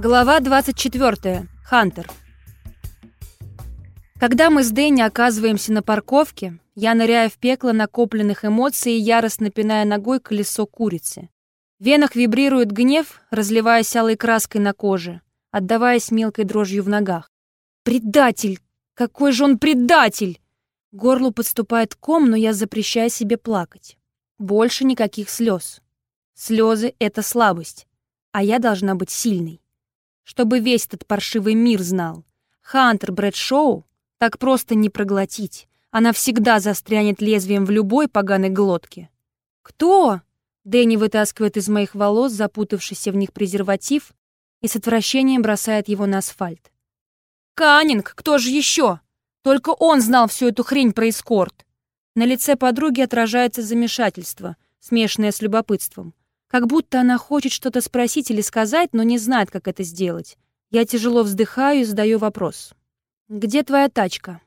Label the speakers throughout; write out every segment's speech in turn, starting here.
Speaker 1: Глава 24. Хантер. Когда мы с Дэнни оказываемся на парковке, я ныряю в пекло накопленных эмоций и яростно пиная ногой колесо курицы. В венах вибрирует гнев, разливаясь алой краской на коже, отдаваясь мелкой дрожью в ногах. «Предатель! Какой же он предатель!» Горлу подступает ком, но я запрещаю себе плакать. Больше никаких слез. Слезы — это слабость, а я должна быть сильной чтобы весь этот паршивый мир знал. Хантер Брэдшоу так просто не проглотить. Она всегда застрянет лезвием в любой поганой глотке. «Кто?» Дэнни вытаскивает из моих волос запутавшийся в них презерватив и с отвращением бросает его на асфальт. «Каннинг! Кто же еще? Только он знал всю эту хрень про эскорт!» На лице подруги отражается замешательство, смешанное с любопытством. Как будто она хочет что-то спросить или сказать, но не знает, как это сделать. Я тяжело вздыхаю и задаю вопрос. «Где твоя тачка?»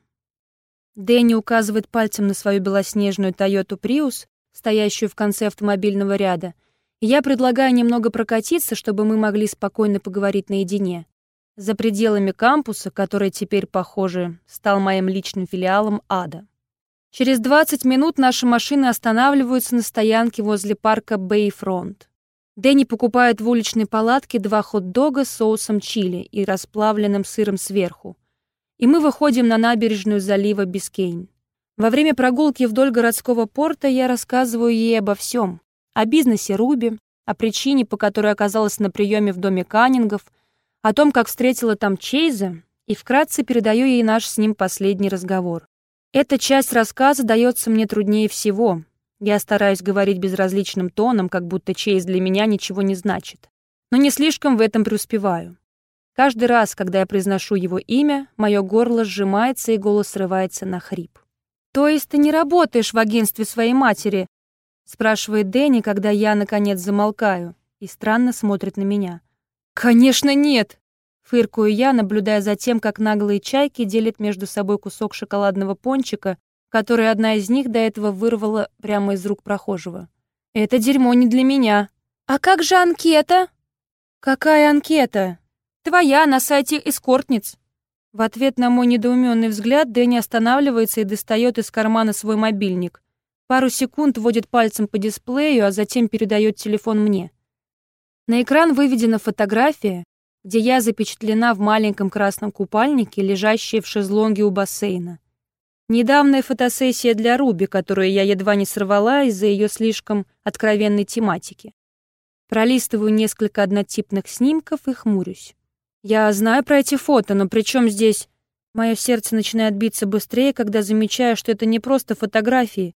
Speaker 1: Дэнни указывает пальцем на свою белоснежную Toyota Prius, стоящую в конце автомобильного ряда, я предлагаю немного прокатиться, чтобы мы могли спокойно поговорить наедине. За пределами кампуса, который теперь, похоже, стал моим личным филиалом ада. Через 20 минут наши машины останавливаются на стоянке возле парка Бейфронт. Дэнни покупает в уличной палатке два хот-дога с соусом чили и расплавленным сыром сверху. И мы выходим на набережную залива Бискейн. Во время прогулки вдоль городского порта я рассказываю ей обо всем. О бизнесе Руби, о причине, по которой оказалась на приеме в доме Каннингов, о том, как встретила там Чейза, и вкратце передаю ей наш с ним последний разговор. Эта часть рассказа дается мне труднее всего. Я стараюсь говорить безразличным тоном, как будто Чейз для меня ничего не значит. Но не слишком в этом преуспеваю. Каждый раз, когда я произношу его имя, мое горло сжимается и голос срывается на хрип. «То есть ты не работаешь в агентстве своей матери?» спрашивает Дэнни, когда я, наконец, замолкаю, и странно смотрит на меня. «Конечно нет!» Фыркую я, наблюдая за тем, как наглые чайки делят между собой кусок шоколадного пончика, который одна из них до этого вырвала прямо из рук прохожего. «Это дерьмо не для меня». «А как же анкета?» «Какая анкета?» «Твоя, на сайте эскортниц». В ответ на мой недоуменный взгляд Дэнни останавливается и достает из кармана свой мобильник. Пару секунд водит пальцем по дисплею, а затем передает телефон мне. На экран выведена фотография, где я запечатлена в маленьком красном купальнике, лежащей в шезлонге у бассейна. Недавняя фотосессия для Руби, которую я едва не сорвала из-за ее слишком откровенной тематики. Пролистываю несколько однотипных снимков и хмурюсь. Я знаю про эти фото, но при чем здесь... Мое сердце начинает биться быстрее, когда замечаю, что это не просто фотографии.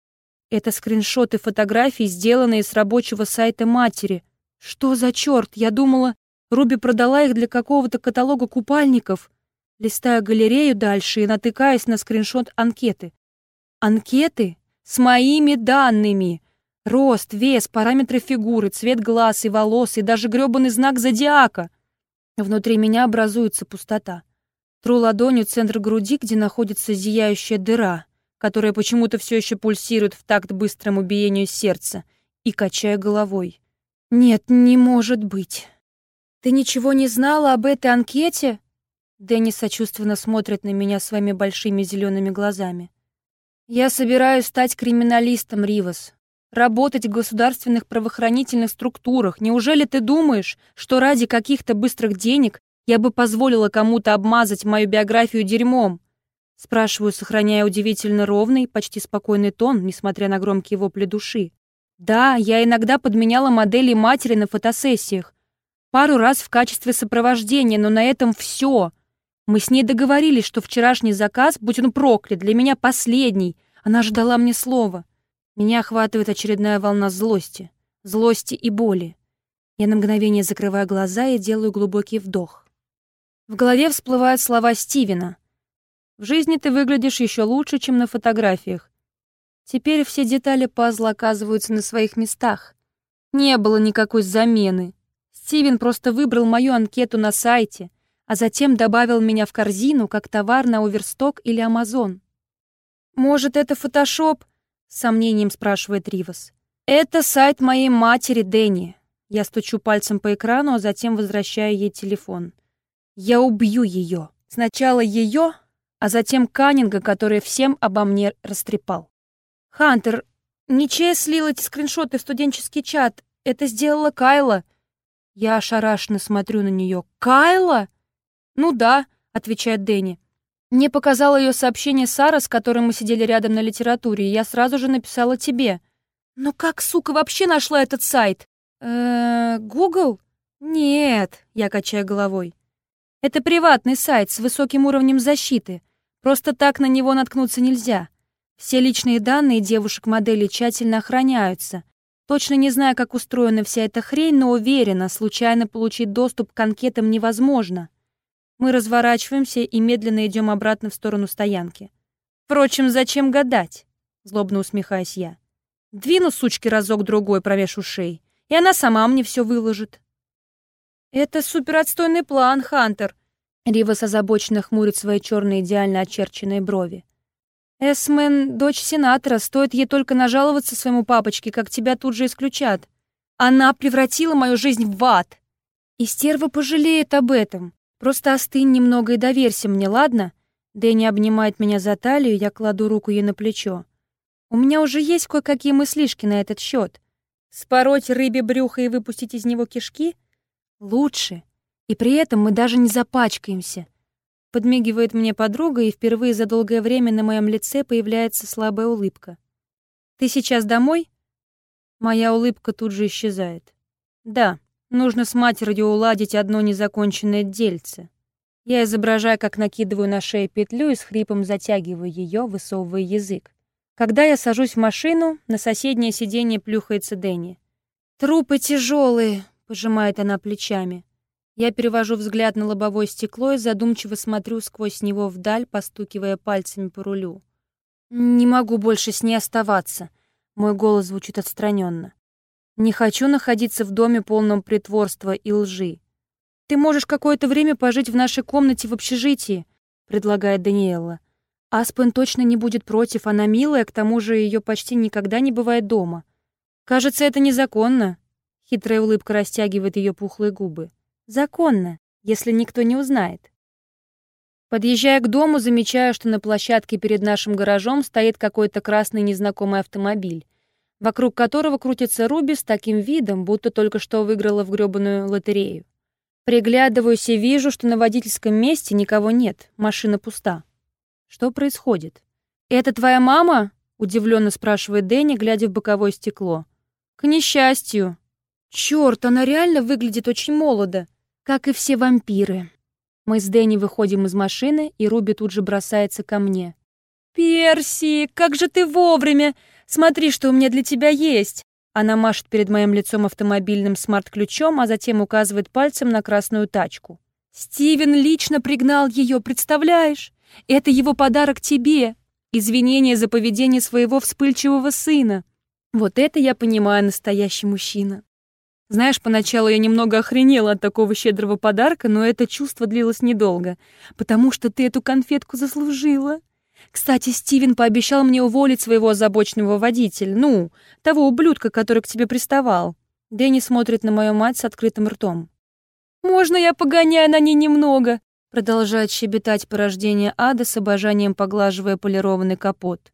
Speaker 1: Это скриншоты фотографий, сделанные с рабочего сайта матери. Что за черт? Я думала, Руби продала их для какого-то каталога купальников. Листаю галерею дальше и натыкаюсь на скриншот анкеты. Анкеты с моими данными. Рост, вес, параметры фигуры, цвет глаз и волос и даже грёбаный знак зодиака. Внутри меня образуется пустота. Тру ладонью центр груди, где находится зияющая дыра, которая почему-то все еще пульсирует в такт быстрому биению сердца, и качаю головой. Нет, не может быть. «Ты ничего не знала об этой анкете?» Дэнни сочувственно смотрит на меня своими большими зелеными глазами. «Я собираюсь стать криминалистом, Ривас. Работать в государственных правоохранительных структурах. Неужели ты думаешь, что ради каких-то быстрых денег я бы позволила кому-то обмазать мою биографию дерьмом?» Спрашиваю, сохраняя удивительно ровный, почти спокойный тон, несмотря на громкие вопли души. «Да, я иногда подменяла модели матери на фотосессиях, Пару раз в качестве сопровождения, но на этом все. Мы с ней договорились, что вчерашний заказ, будь он проклят, для меня последний. Она ждала мне слова. Меня охватывает очередная волна злости. Злости и боли. Я на мгновение закрываю глаза и делаю глубокий вдох. В голове всплывают слова Стивена. «В жизни ты выглядишь еще лучше, чем на фотографиях». Теперь все детали пазла оказываются на своих местах. Не было никакой замены. Стивен просто выбрал мою анкету на сайте, а затем добавил меня в корзину как товар на Оверсток или Амазон. «Может, это фотошоп?» — с сомнением спрашивает Ривас. «Это сайт моей матери Дэнни. Я стучу пальцем по экрану, а затем возвращаю ей телефон. Я убью ее. Сначала ее, а затем Каннинга, который всем обо мне растрепал. «Хантер, Ничея слил эти скриншоты в студенческий чат. Это сделала Кайла». Я ошарашенно смотрю на нее. «Кайла?» «Ну да», — отвечает Дэнни. Мне показало ее сообщение Сара, с которой мы сидели рядом на литературе, и я сразу же написала тебе. «Но как, сука, вообще нашла этот сайт?» «Э-э, Google?» «Нет», — я качаю головой. «Это приватный сайт с высоким уровнем защиты. Просто так на него наткнуться нельзя. Все личные данные девушек-моделей тщательно охраняются. Точно не знаю, как устроена вся эта хрень, но уверена, случайно получить доступ к анкетам невозможно. Мы разворачиваемся и медленно идем обратно в сторону стоянки. Впрочем, зачем гадать? Злобно усмехаюсь я. Двину сучки разок-другой провешу шеи, и она сама мне все выложит. Это суперотстойный план, Хантер. Ривас озабоченно хмурит свои черные идеально очерченные брови. Эсмен — дочь сенатора, стоит ей только нажаловаться своему папочке, как тебя тут же исключат. Она превратила мою жизнь в ад. И стерва пожалеет об этом. Просто остынь немного и доверься мне, ладно? Дэнни обнимает меня за талию, я кладу руку ей на плечо. У меня уже есть кое-какие мыслишки на этот счет. Спороть рыбе брюхо и выпустить из него кишки? Лучше. И при этом мы даже не запачкаемся. Подмигивает мне подруга, и впервые за долгое время на моем лице появляется слабая улыбка. «Ты сейчас домой?» Моя улыбка тут же исчезает. «Да, нужно с матерью уладить одно незаконченное дельце». Я изображаю, как накидываю на шею петлю и с хрипом затягиваю ее, высовывая язык. Когда я сажусь в машину, на соседнее сиденье плюхается Дэнни. «Трупы тяжелые», — пожимает она плечами. Я перевожу взгляд на лобовое стекло и задумчиво смотрю сквозь него вдаль, постукивая пальцами по рулю. «Не могу больше с ней оставаться», — мой голос звучит отстраненно. «Не хочу находиться в доме полном притворства и лжи. Ты можешь какое-то время пожить в нашей комнате в общежитии», — предлагает Даниэлла. «Аспен точно не будет против, она милая, к тому же ее почти никогда не бывает дома. Кажется, это незаконно». Хитрая улыбка растягивает ее пухлые губы. Законно, если никто не узнает. Подъезжая к дому, замечаю, что на площадке перед нашим гаражом стоит какой-то красный незнакомый автомобиль, вокруг которого крутится Руби с таким видом, будто только что выиграла в грёбаную лотерею. Приглядываюсь и вижу, что на водительском месте никого нет, машина пуста. Что происходит? «Это твоя мама?» — удивленно спрашивает Дэнни, глядя в боковое стекло. «К несчастью». «Чёрт, она реально выглядит очень молодо как и все вампиры. Мы с Дэнни выходим из машины, и Руби тут же бросается ко мне. «Перси, как же ты вовремя! Смотри, что у меня для тебя есть!» Она машет перед моим лицом автомобильным смарт-ключом, а затем указывает пальцем на красную тачку. «Стивен лично пригнал ее, представляешь? Это его подарок тебе. Извинение за поведение своего вспыльчивого сына. Вот это я понимаю настоящий мужчина. Знаешь, поначалу я немного охренела от такого щедрого подарка, но это чувство длилось недолго, потому что ты эту конфетку заслужила. Кстати, Стивен пообещал мне уволить своего озабоченного водителя, ну, того ублюдка, который к тебе приставал. Дэнни смотрит на мою мать с открытым ртом. «Можно я погоняю на ней немного?» Продолжает щебетать порождение ада с обожанием поглаживая полированный капот.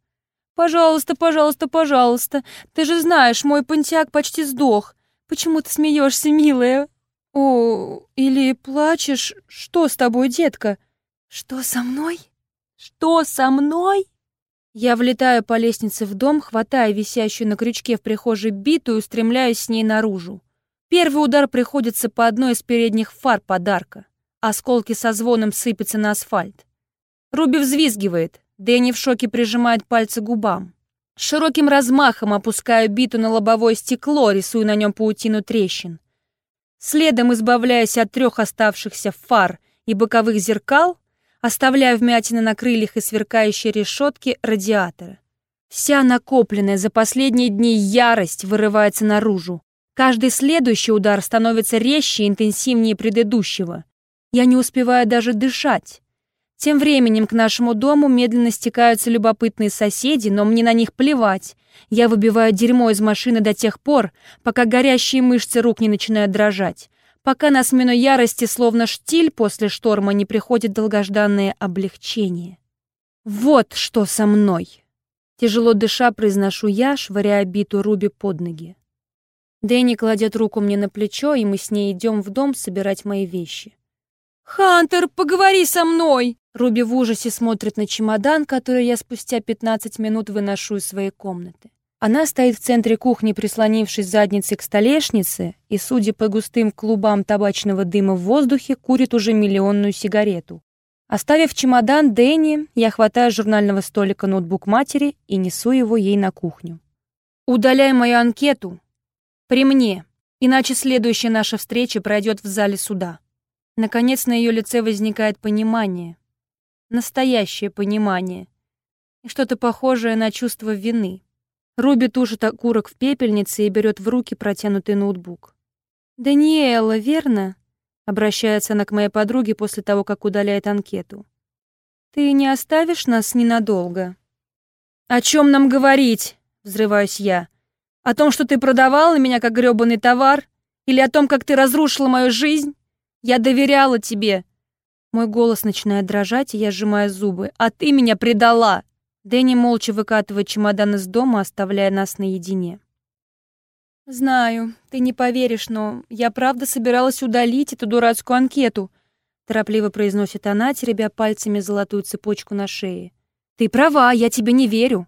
Speaker 1: «Пожалуйста, пожалуйста, пожалуйста. Ты же знаешь, мой понтиак почти сдох. Почему ты смеешься, милая? О, или плачешь? Что с тобой, детка? Что со мной? Что со мной? Я влетаю по лестнице в дом, хватая висящую на крючке в прихожей биту и устремляюсь с ней наружу. Первый удар приходится по одной из передних фар подарка. Осколки со звоном сыпятся на асфальт. Руби взвизгивает. Дэнни в шоке прижимает пальцы к губам. Широким размахом опускаю биту на лобовое стекло, рисую на нем паутину трещин. Следом избавляясь от трех оставшихся фар и боковых зеркал, оставляю вмятины на крыльях и сверкающие решетки радиатора. Вся накопленная за последние дни ярость вырывается наружу. Каждый следующий удар становится резче и интенсивнее предыдущего. Я не успеваю даже дышать. Тем временем к нашему дому медленно стекаются любопытные соседи, но мне на них плевать. Я выбиваю дерьмо из машины до тех пор, пока горящие мышцы рук не начинают дрожать, пока на смену ярости, словно штиль после шторма, не приходит долгожданное облегчение. Вот что со мной. Тяжело дыша, произношу я, швыряя биту Руби под ноги. Дэнни кладет руку мне на плечо, и мы с ней идем в дом собирать мои вещи. «Хантер, поговори со мной!» Руби в ужасе смотрит на чемодан, который я спустя 15 минут выношу из своей комнаты. Она стоит в центре кухни, прислонившись задницей к столешнице, и, судя по густым клубам табачного дыма в воздухе, курит уже миллионную сигарету. Оставив чемодан Дэнни, я хватаю с журнального столика ноутбук матери и несу его ей на кухню. «Удаляй мою анкету. При мне, иначе следующая наша встреча пройдет в зале суда». Наконец на ее лице возникает понимание. Настоящее понимание. И что-то похожее на чувство вины. Руби тушит окурок в пепельнице и берет в руки протянутый ноутбук. «Даниэла, верно?» — обращается она к моей подруге после того, как удаляет анкету. «Ты не оставишь нас ненадолго?» «О чем нам говорить?» — взрываюсь я. «О том, что ты продавала меня как грёбаный товар? Или о том, как ты разрушила мою жизнь? Я доверяла тебе!» Мой голос начинает дрожать, и я сжимаю зубы. «А ты меня предала!» Дэнни молча выкатывает чемодан из дома, оставляя нас наедине. «Знаю, ты не поверишь, но я правда собиралась удалить эту дурацкую анкету», торопливо произносит она, теребя пальцами золотую цепочку на шее. «Ты права, я тебе не верю.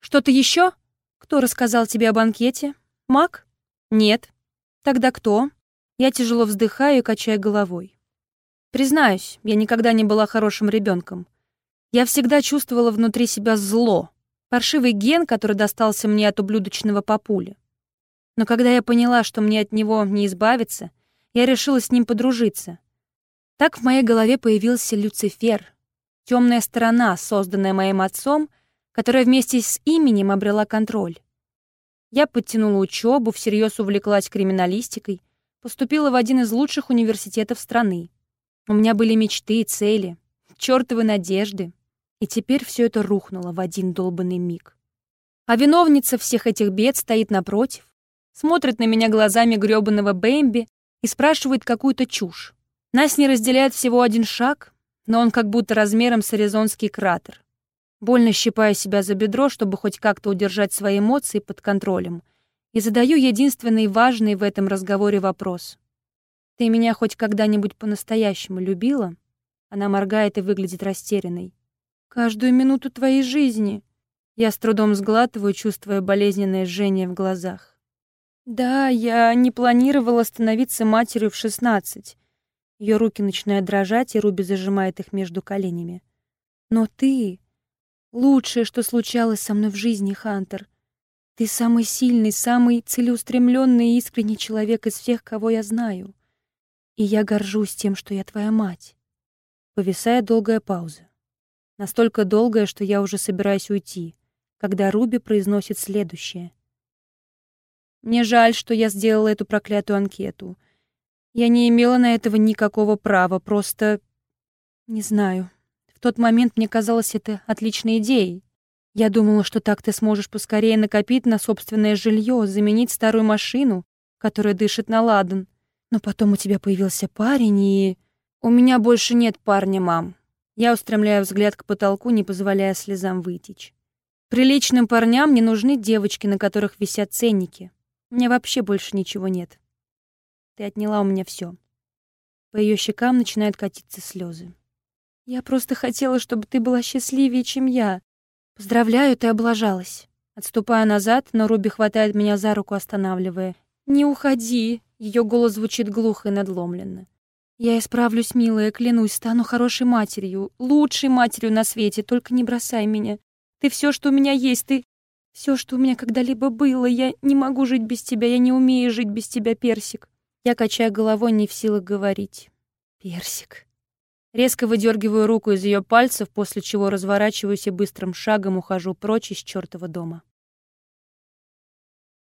Speaker 1: Что-то еще? Кто рассказал тебе об анкете? Мак? Нет. Тогда кто?» Я тяжело вздыхаю и качаю головой. Признаюсь, я никогда не была хорошим ребенком. Я всегда чувствовала внутри себя зло, паршивый ген, который достался мне от ублюдочного папули. Но когда я поняла, что мне от него не избавиться, я решила с ним подружиться. Так в моей голове появился Люцифер, темная сторона, созданная моим отцом, которая вместе с именем обрела контроль. Я подтянула учебу, всерьез увлеклась криминалистикой, поступила в один из лучших университетов страны. У меня были мечты и цели, чертовы надежды. И теперь все это рухнуло в один долбанный миг. А виновница всех этих бед стоит напротив, смотрит на меня глазами грёбаного Бэмби и спрашивает какую-то чушь. Нас не разделяет всего один шаг, но он как будто размером с аризонский кратер. Больно щипаю себя за бедро, чтобы хоть как-то удержать свои эмоции под контролем — и задаю единственный важный в этом разговоре вопрос. «Ты меня хоть когда-нибудь по-настоящему любила?» Она моргает и выглядит растерянной. «Каждую минуту твоей жизни!» Я с трудом сглатываю, чувствуя болезненное жжение в глазах. «Да, я не планировала становиться матерью в шестнадцать». Ее руки начинают дрожать, и Руби зажимает их между коленями. «Но ты — лучшее, что случалось со мной в жизни, Хантер. Ты самый сильный, самый целеустремленный и искренний человек из всех, кого я знаю. И я горжусь тем, что я твоя мать. Повисает долгая пауза. Настолько долгая, что я уже собираюсь уйти, когда Руби произносит следующее. Мне жаль, что я сделала эту проклятую анкету. Я не имела на этого никакого права, просто... Не знаю. В тот момент мне казалось это отличной идеей. Я думала, что так ты сможешь поскорее накопить на собственное жилье, заменить старую машину, которая дышит на ладан. Но потом у тебя появился парень, и... У меня больше нет парня, мам. Я устремляю взгляд к потолку, не позволяя слезам вытечь. Приличным парням не нужны девочки, на которых висят ценники. У меня вообще больше ничего нет. Ты отняла у меня все. По ее щекам начинают катиться слезы. Я просто хотела, чтобы ты была счастливее, чем я. «Поздравляю, ты облажалась». Отступая назад, но Руби хватает меня за руку, останавливая. «Не уходи!» Ее голос звучит глухо и надломленно. «Я исправлюсь, милая, клянусь, стану хорошей матерью, лучшей матерью на свете, только не бросай меня. Ты все, что у меня есть, ты... Все, что у меня когда-либо было, я не могу жить без тебя, я не умею жить без тебя, Персик». Я качаю головой, не в силах говорить. «Персик». Резко выдергиваю руку из ее пальцев, после чего разворачиваюсь и быстрым шагом ухожу прочь из чертова дома.